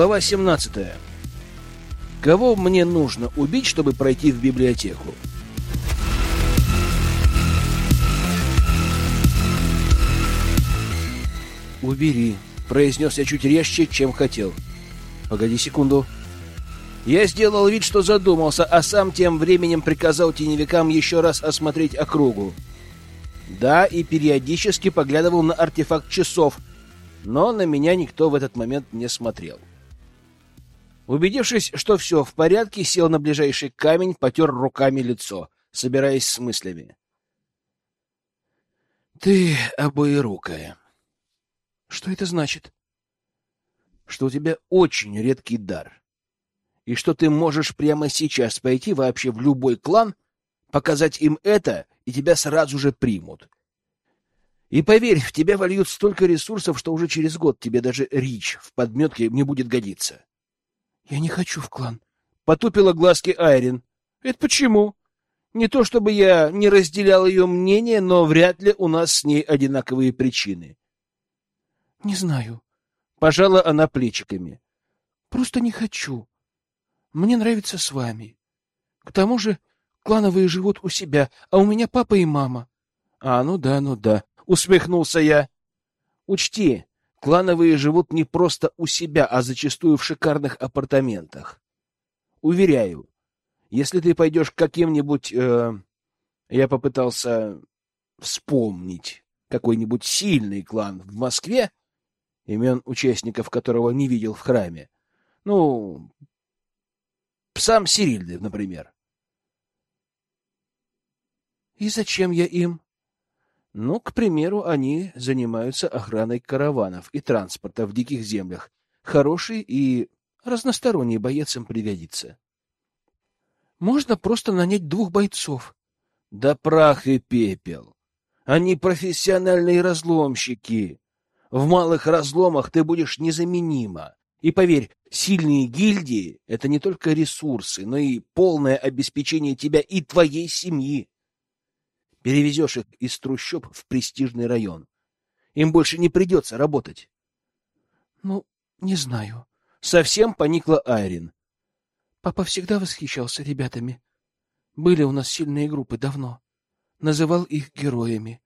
Глава 17. Кого мне нужно убить, чтобы пройти в библиотеку? «Убери», — произнес я чуть резче, чем хотел. «Погоди секунду». Я сделал вид, что задумался, а сам тем временем приказал теневикам еще раз осмотреть округу. Да, и периодически поглядывал на артефакт часов, но на меня никто в этот момент не смотрел. Убедившись, что все в порядке, сел на ближайший камень, потер руками лицо, собираясь с мыслями. «Ты обоирукая», что это значит? Что у тебя очень редкий дар. И что ты можешь прямо сейчас пойти вообще в любой клан, показать им это, и тебя сразу же примут. И поверь, в тебя вольют столько ресурсов, что уже через год тебе даже Рич в подметке не будет годиться. — Я не хочу в клан. Потупила глазки Айрин. — Это почему? Не то чтобы я не разделял ее мнение, но вряд ли у нас с ней одинаковые причины. — Не знаю. Пожала она плечиками. — Просто не хочу. Мне нравится с вами. К тому же клановые живут у себя, а у меня папа и мама. — А, ну да, ну да. Усмехнулся я. — Учти, клановые живут не просто у себя, а зачастую в шикарных апартаментах. Уверяю, если ты пойдешь к каким-нибудь... Э, я попытался вспомнить какой-нибудь сильный клан в Москве, имен участников которого не видел в храме. Ну, сам Сирильды, например. И зачем я им? Ну, к примеру, они занимаются охраной караванов и транспорта в диких землях. Хороший и разносторонний боец им пригодится. Можно просто нанять двух бойцов. Да прах и пепел. Они профессиональные разломщики. В малых разломах ты будешь незаменима. И поверь, сильные гильдии — это не только ресурсы, но и полное обеспечение тебя и твоей семьи. Перевезешь их из трущоб в престижный район. Им больше не придется работать. — Ну, не знаю. Совсем поникла Айрин. Папа всегда восхищался ребятами. Были у нас сильные группы давно. Называл их героями.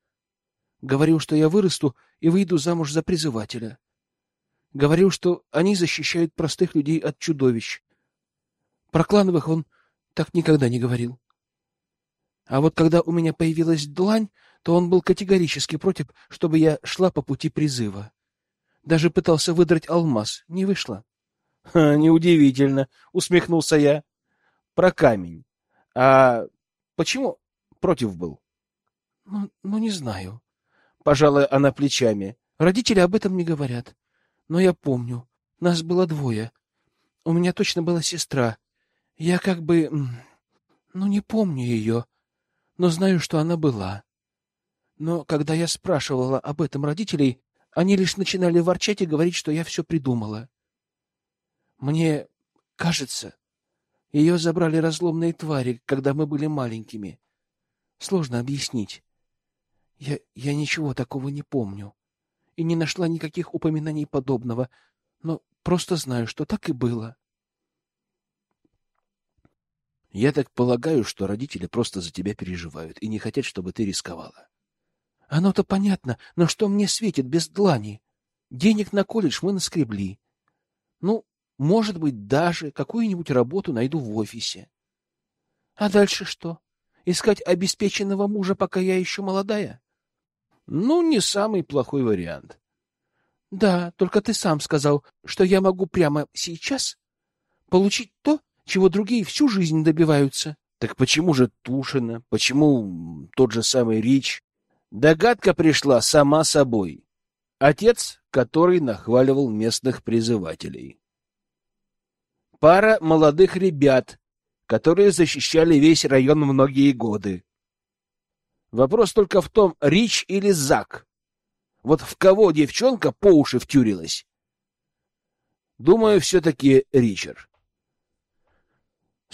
Говорил, что я вырасту и выйду замуж за призывателя. Говорил, что они защищают простых людей от чудовищ. Про клановых он так никогда не говорил. А вот когда у меня появилась длань, то он был категорически против, чтобы я шла по пути призыва. Даже пытался выдрать алмаз. Не вышло. — Неудивительно, — усмехнулся я. — Про камень. А почему против был? Ну, — Ну, не знаю. Пожалуй, она плечами. Родители об этом не говорят. Но я помню. Нас было двое. У меня точно была сестра. Я как бы... Ну, не помню ее, но знаю, что она была. Но когда я спрашивала об этом родителей, они лишь начинали ворчать и говорить, что я все придумала. Мне кажется, ее забрали разломные твари, когда мы были маленькими. Сложно объяснить. Я, я ничего такого не помню и не нашла никаких упоминаний подобного, но просто знаю, что так и было. Я так полагаю, что родители просто за тебя переживают и не хотят, чтобы ты рисковала. Оно-то понятно, но что мне светит без длани? Денег на колледж мы наскребли. Ну, может быть, даже какую-нибудь работу найду в офисе. А дальше что? Искать обеспеченного мужа, пока я еще молодая? Ну, не самый плохой вариант. Да, только ты сам сказал, что я могу прямо сейчас получить то, чего другие всю жизнь добиваются. Так почему же Тушина? Почему тот же самый Рич? Догадка пришла сама собой. Отец, который нахваливал местных призывателей. Пара молодых ребят, которые защищали весь район многие годы. Вопрос только в том, Рич или Зак. Вот в кого девчонка по уши втюрилась? Думаю, все-таки Ричард.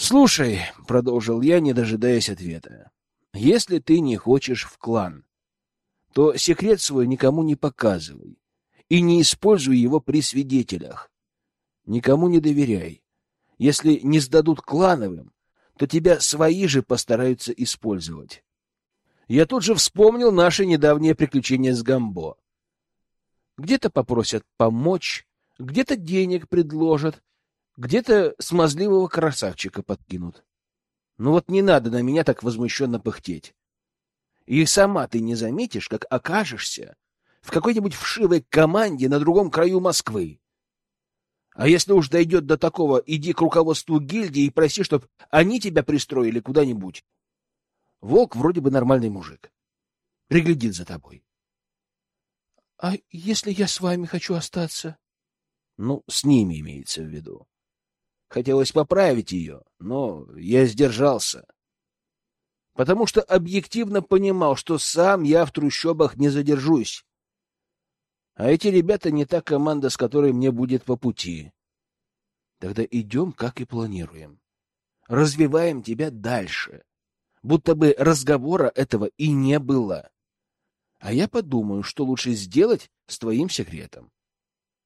«Слушай», — продолжил я, не дожидаясь ответа, — «если ты не хочешь в клан, то секрет свой никому не показывай и не используй его при свидетелях. Никому не доверяй. Если не сдадут клановым, то тебя свои же постараются использовать. Я тут же вспомнил наше недавнее приключение с Гамбо. Где-то попросят помочь, где-то денег предложат, где-то смазливого красавчика подкинут. Ну вот не надо на меня так возмущенно пыхтеть. И сама ты не заметишь, как окажешься в какой-нибудь вшивой команде на другом краю Москвы. А если уж дойдет до такого, иди к руководству гильдии и проси, чтобы они тебя пристроили куда-нибудь. Волк вроде бы нормальный мужик. Приглядит за тобой. — А если я с вами хочу остаться? — Ну, с ними имеется в виду. Хотелось поправить ее, но я сдержался. Потому что объективно понимал, что сам я в трущобах не задержусь. А эти ребята не та команда, с которой мне будет по пути. Тогда идем, как и планируем. Развиваем тебя дальше. Будто бы разговора этого и не было. А я подумаю, что лучше сделать с твоим секретом.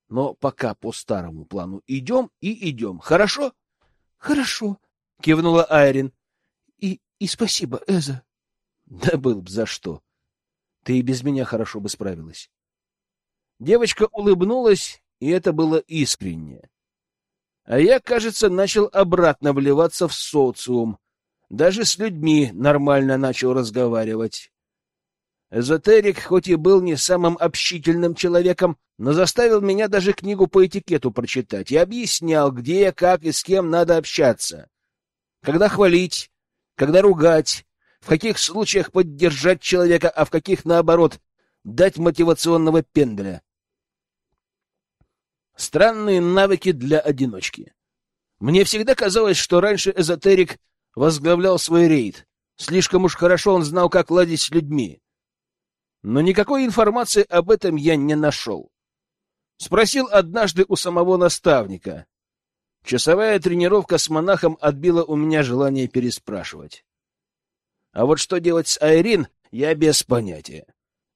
Но пока по старому плану идем и идем. Хорошо? Хорошо, кивнула Айрин. И, и спасибо, Эза. Да был б за что. Ты и без меня хорошо бы справилась. Девочка улыбнулась, и это было искренне. А я, кажется, начал обратно вливаться в социум. Даже с людьми нормально начал разговаривать. Эзотерик, хоть и был не самым общительным человеком, но заставил меня даже книгу по этикету прочитать и объяснял, где, как и с кем надо общаться. Когда хвалить, когда ругать, в каких случаях поддержать человека, а в каких, наоборот, дать мотивационного пенделя. Странные навыки для одиночки. Мне всегда казалось, что раньше эзотерик возглавлял свой рейд. Слишком уж хорошо он знал, как ладить с людьми но никакой информации об этом я не нашел. Спросил однажды у самого наставника. Часовая тренировка с монахом отбила у меня желание переспрашивать. А вот что делать с Айрин, я без понятия.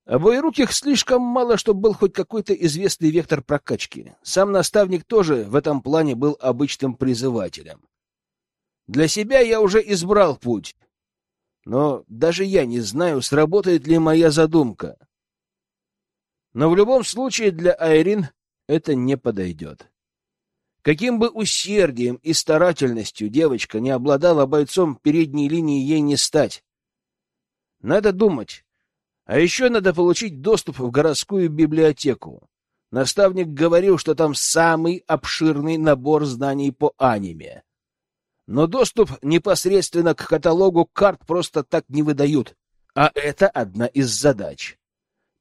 Обоируких слишком мало, чтобы был хоть какой-то известный вектор прокачки. Сам наставник тоже в этом плане был обычным призывателем. Для себя я уже избрал путь, но даже я не знаю, сработает ли моя задумка. Но в любом случае для Айрин это не подойдет. Каким бы усердием и старательностью девочка не обладала бойцом передней линии, ей не стать. Надо думать. А еще надо получить доступ в городскую библиотеку. Наставник говорил, что там самый обширный набор знаний по аниме. Но доступ непосредственно к каталогу карт просто так не выдают. А это одна из задач.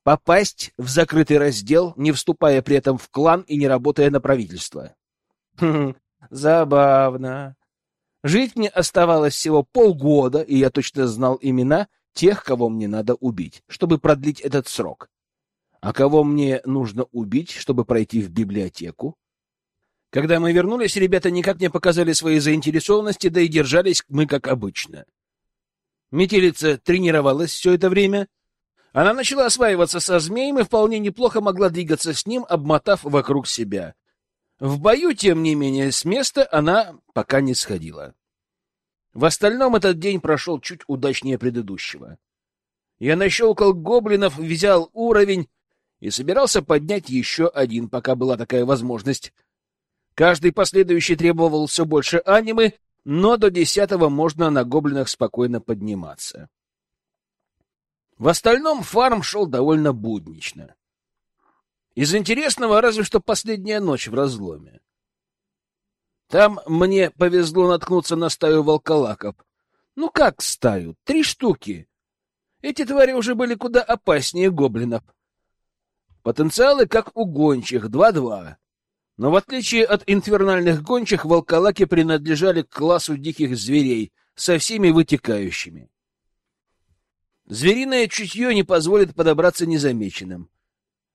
Попасть в закрытый раздел, не вступая при этом в клан и не работая на правительство. Хм, забавно. Жить мне оставалось всего полгода, и я точно знал имена тех, кого мне надо убить, чтобы продлить этот срок. А кого мне нужно убить, чтобы пройти в библиотеку? Когда мы вернулись, ребята никак не показали своей заинтересованности, да и держались мы как обычно. Метелица тренировалась все это время. Она начала осваиваться со змеем и вполне неплохо могла двигаться с ним, обмотав вокруг себя. В бою, тем не менее, с места она пока не сходила. В остальном этот день прошел чуть удачнее предыдущего. Я нащелкал гоблинов, взял уровень и собирался поднять еще один, пока была такая возможность — Каждый последующий требовал все больше анимы, но до десятого можно на гоблинах спокойно подниматься. В остальном фарм шел довольно буднично. Из интересного разве что последняя ночь в разломе. Там мне повезло наткнуться на стаю волколаков. Ну как стаю? Три штуки. Эти твари уже были куда опаснее гоблинов. Потенциалы как у гончих, два-два. Но в отличие от инфернальных гончих, волколаки принадлежали к классу диких зверей со всеми вытекающими. Звериное чутье не позволит подобраться незамеченным.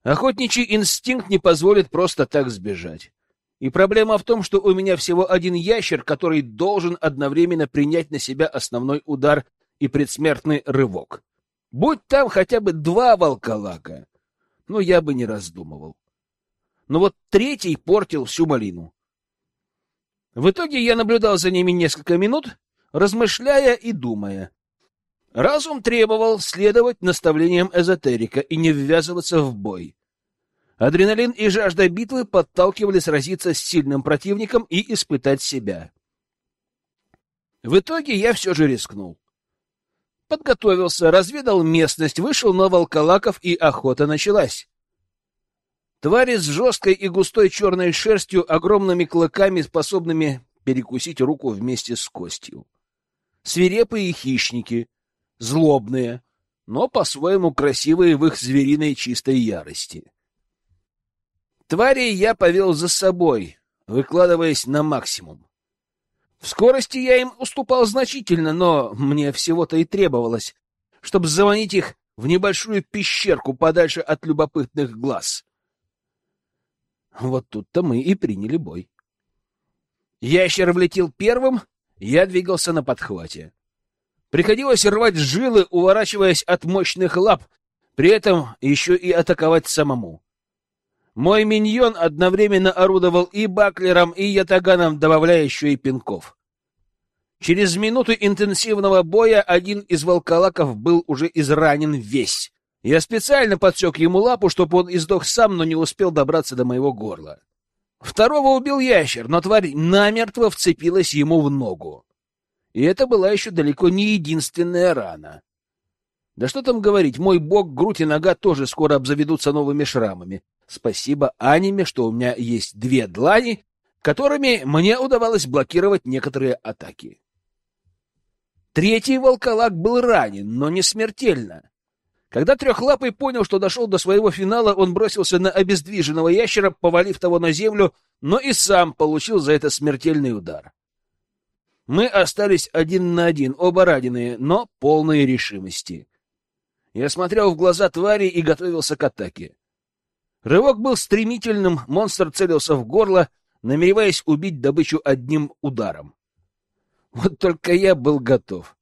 Охотничий инстинкт не позволит просто так сбежать. И проблема в том, что у меня всего один ящер, который должен одновременно принять на себя основной удар и предсмертный рывок. Будь там хотя бы два волколака, ну, я бы не раздумывал но вот третий портил всю малину. В итоге я наблюдал за ними несколько минут, размышляя и думая. Разум требовал следовать наставлениям эзотерика и не ввязываться в бой. Адреналин и жажда битвы подталкивали сразиться с сильным противником и испытать себя. В итоге я все же рискнул. Подготовился, разведал местность, вышел на волколаков, и охота началась. Твари с жесткой и густой черной шерстью, огромными клыками, способными перекусить руку вместе с костью. Свирепые хищники, злобные, но по-своему красивые в их звериной чистой ярости. Тварей я повел за собой, выкладываясь на максимум. В скорости я им уступал значительно, но мне всего-то и требовалось, чтобы заманить их в небольшую пещерку подальше от любопытных глаз. Вот тут-то мы и приняли бой. Ящер влетел первым, я двигался на подхвате. Приходилось рвать жилы, уворачиваясь от мощных лап, при этом еще и атаковать самому. Мой миньон одновременно орудовал и баклером, и ятаганом, добавляя еще и пинков. Через минуту интенсивного боя один из волколаков был уже изранен весь. Я специально подсек ему лапу, чтобы он издох сам, но не успел добраться до моего горла. Второго убил ящер, но тварь намертво вцепилась ему в ногу. И это была еще далеко не единственная рана. Да что там говорить, мой бок, грудь и нога тоже скоро обзаведутся новыми шрамами. Спасибо аниме, что у меня есть две длани, которыми мне удавалось блокировать некоторые атаки. Третий волколак был ранен, но не смертельно. Когда Трехлапый понял, что дошел до своего финала, он бросился на обездвиженного ящера, повалив того на землю, но и сам получил за это смертельный удар. Мы остались один на один, оба раненые, но полные решимости. Я смотрел в глаза твари и готовился к атаке. Рывок был стремительным, монстр целился в горло, намереваясь убить добычу одним ударом. Вот только я был готов.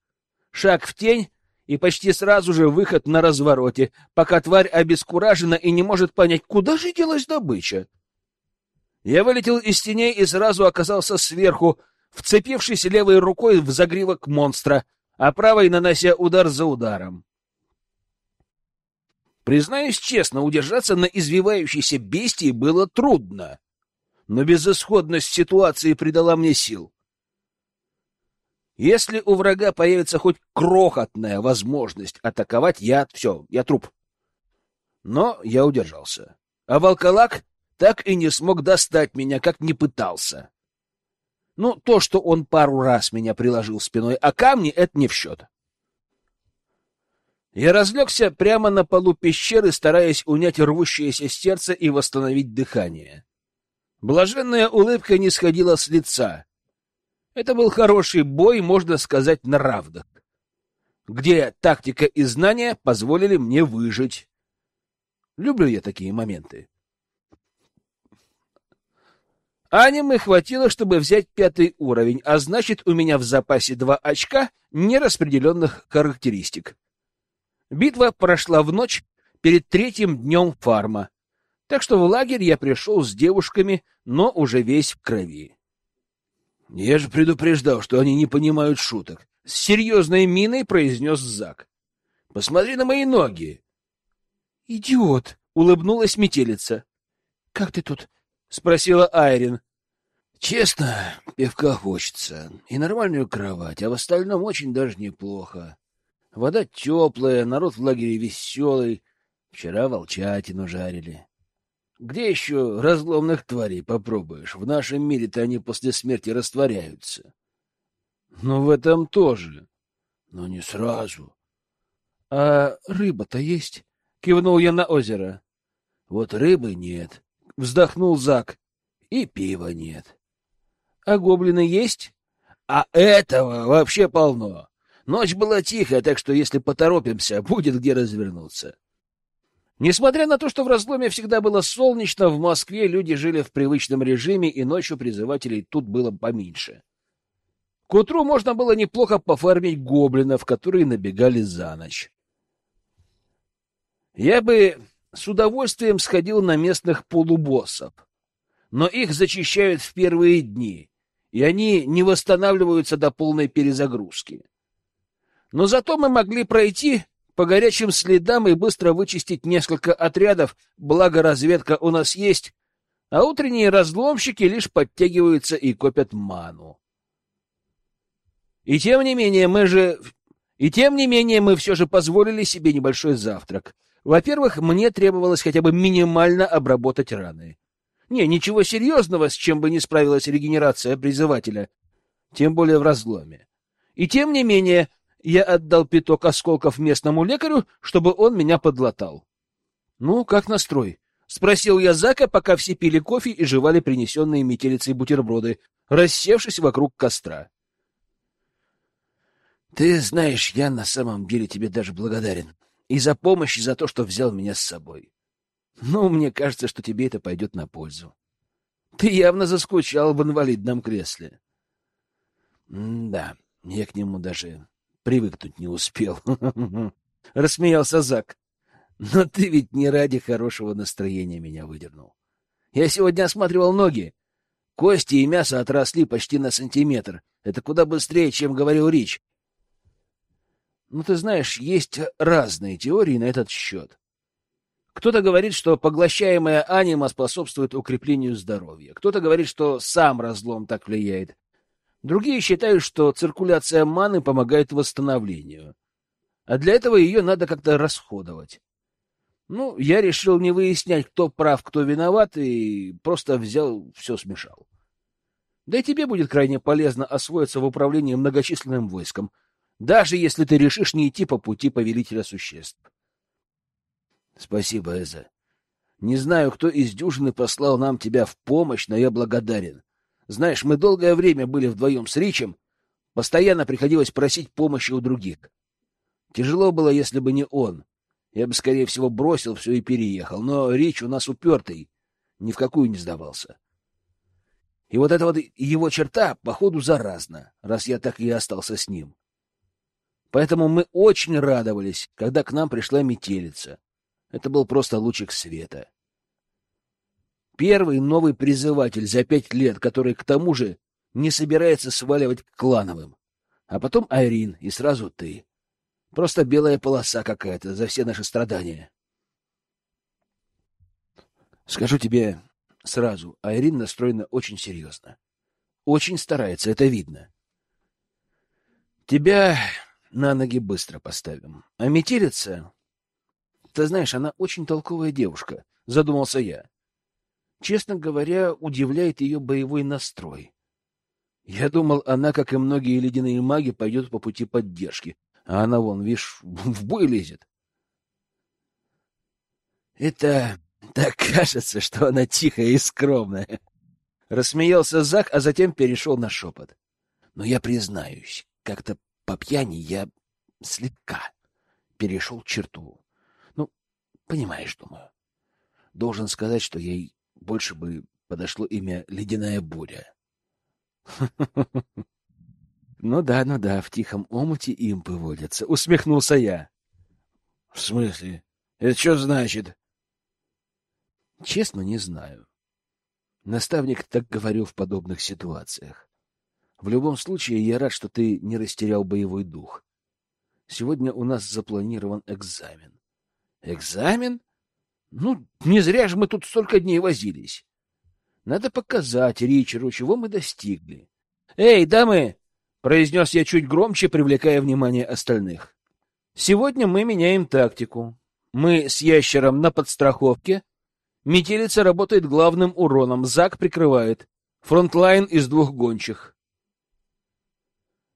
Шаг в тень, и почти сразу же выход на развороте, пока тварь обескуражена и не может понять, куда же делась добыча. Я вылетел из теней и сразу оказался сверху, вцепившись левой рукой в загривок монстра, а правой нанося удар за ударом. Признаюсь честно, удержаться на извивающейся бестии было трудно, но безысходность ситуации придала мне сил. Если у врага появится хоть крохотная возможность атаковать, я все, я труп. Но я удержался. А волколак так и не смог достать меня, как не пытался. Ну, то, что он пару раз меня приложил спиной, а камни — это не в счет. Я разлегся прямо на полу пещеры, стараясь унять рвущееся сердце и восстановить дыхание. Блаженная улыбка не сходила с лица. Это был хороший бой, можно сказать, на равных, где тактика и знания позволили мне выжить. Люблю я такие моменты. Анимы хватило, чтобы взять пятый уровень, а значит, у меня в запасе два очка нераспределенных характеристик. Битва прошла в ночь перед третьим днем фарма, так что в лагерь я пришел с девушками, но уже весь в крови. — Я же предупреждал, что они не понимают шуток. С серьезной миной произнес Зак. — Посмотри на мои ноги. — Идиот! — улыбнулась метелица. — Как ты тут? — спросила Айрин. — Честно, пивка хочется. И нормальную кровать, а в остальном очень даже неплохо. Вода теплая, народ в лагере веселый. Вчера волчатину жарили. Где еще разломных тварей попробуешь? В нашем мире-то они после смерти растворяются. Ну, в этом тоже. Но не сразу. А рыба-то есть? Кивнул я на озеро. Вот рыбы нет. Вздохнул Зак. И пива нет. А гоблины есть? А этого вообще полно. Ночь была тихая, так что если поторопимся, будет где развернуться. Несмотря на то, что в разломе всегда было солнечно, в Москве люди жили в привычном режиме, и ночью призывателей тут было поменьше. К утру можно было неплохо пофармить гоблинов, которые набегали за ночь. Я бы с удовольствием сходил на местных полубоссов, но их зачищают в первые дни, и они не восстанавливаются до полной перезагрузки. Но зато мы могли пройти по горячим следам и быстро вычистить несколько отрядов, благо разведка у нас есть, а утренние разломщики лишь подтягиваются и копят ману. И тем не менее мы же... И тем не менее мы все же позволили себе небольшой завтрак. Во-первых, мне требовалось хотя бы минимально обработать раны. Не, ничего серьезного, с чем бы не справилась регенерация призывателя, тем более в разломе. И тем не менее, я отдал пяток осколков местному лекарю, чтобы он меня подлатал. — Ну, как настрой? — спросил я Зака, пока все пили кофе и жевали принесенные метелицей бутерброды, рассевшись вокруг костра. — Ты знаешь, я на самом деле тебе даже благодарен. И за помощь, и за то, что взял меня с собой. Ну, мне кажется, что тебе это пойдет на пользу. Ты явно заскучал в инвалидном кресле. Да, я к нему даже привыкнуть не успел. Рассмеялся Зак. Но ты ведь не ради хорошего настроения меня выдернул. Я сегодня осматривал ноги. Кости и мясо отросли почти на сантиметр. Это куда быстрее, чем говорил Рич. Ну, ты знаешь, есть разные теории на этот счет. Кто-то говорит, что поглощаемая анима способствует укреплению здоровья. Кто-то говорит, что сам разлом так влияет. Другие считают, что циркуляция маны помогает восстановлению. А для этого ее надо как-то расходовать. Ну, я решил не выяснять, кто прав, кто виноват, и просто взял, все смешал. Да и тебе будет крайне полезно освоиться в управлении многочисленным войском, даже если ты решишь не идти по пути повелителя существ. Спасибо, Эза. Не знаю, кто из дюжины послал нам тебя в помощь, но я благодарен. Знаешь, мы долгое время были вдвоем с Ричем, постоянно приходилось просить помощи у других. Тяжело было, если бы не он. Я бы, скорее всего, бросил все и переехал, но Рич у нас упертый, ни в какую не сдавался. И вот эта вот его черта, походу, заразна, раз я так и остался с ним. Поэтому мы очень радовались, когда к нам пришла метелица. Это был просто лучик света. Первый новый призыватель за пять лет, который, к тому же, не собирается сваливать к клановым. А потом Айрин, и сразу ты. Просто белая полоса какая-то за все наши страдания. Скажу тебе сразу, Айрин настроена очень серьезно. Очень старается, это видно. Тебя на ноги быстро поставим. А метелица ты знаешь, она очень толковая девушка, задумался я. Честно говоря, удивляет ее боевой настрой. Я думал, она, как и многие ледяные маги, пойдет по пути поддержки, а она вон, видишь, в бой лезет. Это так кажется, что она тихая и скромная. Рассмеялся Зак, а затем перешел на шепот. Но я признаюсь, как-то по пьяни я слегка перешел черту. Понимаешь, думаю. Должен сказать, что ей больше бы подошло имя «Ледяная буря». Ну да, ну да, в тихом омуте импы водятся. Усмехнулся я. В смысле? Это что значит? Честно, не знаю. Наставник так говорил в подобных ситуациях. В любом случае, я рад, что ты не растерял боевой дух. Сегодня у нас запланирован экзамен. Экзамен? Ну, не зря же мы тут столько дней возились. Надо показать Ричеру, чего мы достигли. Эй, дамы! произнес я чуть громче, привлекая внимание остальных. Сегодня мы меняем тактику. Мы с ящером на подстраховке. Метелица работает главным уроном, Зак прикрывает. Frontline из двух гончих.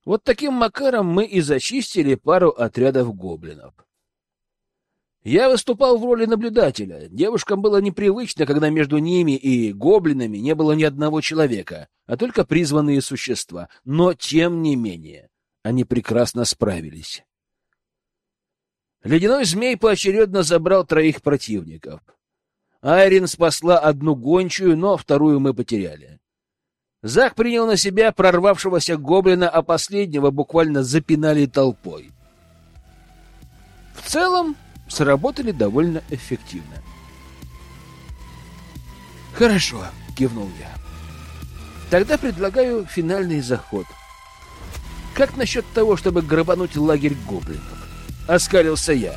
Вот таким макаром мы и зачистили пару отрядов гоблинов. Я выступал в роли наблюдателя. Девушкам было непривычно, когда между ними и гоблинами не было ни одного человека, а только призванные существа. Но, тем не менее, они прекрасно справились. Ледяной змей поочередно забрал троих противников. Айрин спасла одну гончую, но вторую мы потеряли. Зак принял на себя прорвавшегося гоблина, а последнего буквально запинали толпой. В целом, сработали довольно эффективно. «Хорошо», — кивнул я. Тогда предлагаю финальный заход. Как насчет того, чтобы грабануть лагерь гоблинов? Оскалился я.